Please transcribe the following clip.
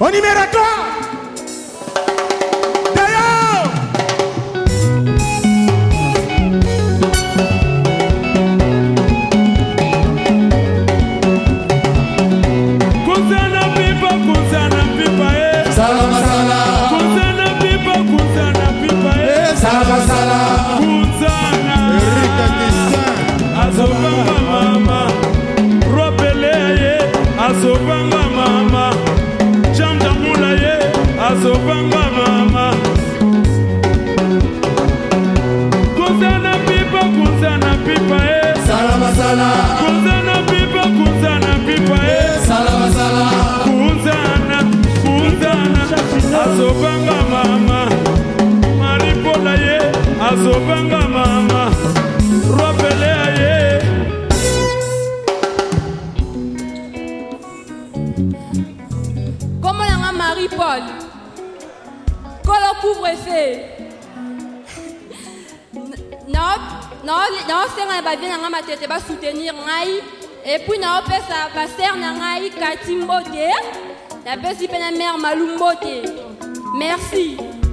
Au numéro 3 D'ailleurs Kuzana pipa, kuzana pipa, eh Salama sala Kuzana pipa, kuzana pipa, eh Salama eh, sala Kuzana Erika Kisan Azobanga mama Ropele ye eh. Azobanga sopanga mama kunza na pipa kunza na pipa e eh. salamasala kunza na pipa kunza na pipa e eh. eh, salamasala kunza na kunza na asopanga mama maripola ye asopanga mama ropelea ye Paul. Quand le couvre-feu, naosenga bavie na ngai on soutenir. ngai epuis naopesa baser na ngai de mbote napesi La na mère merci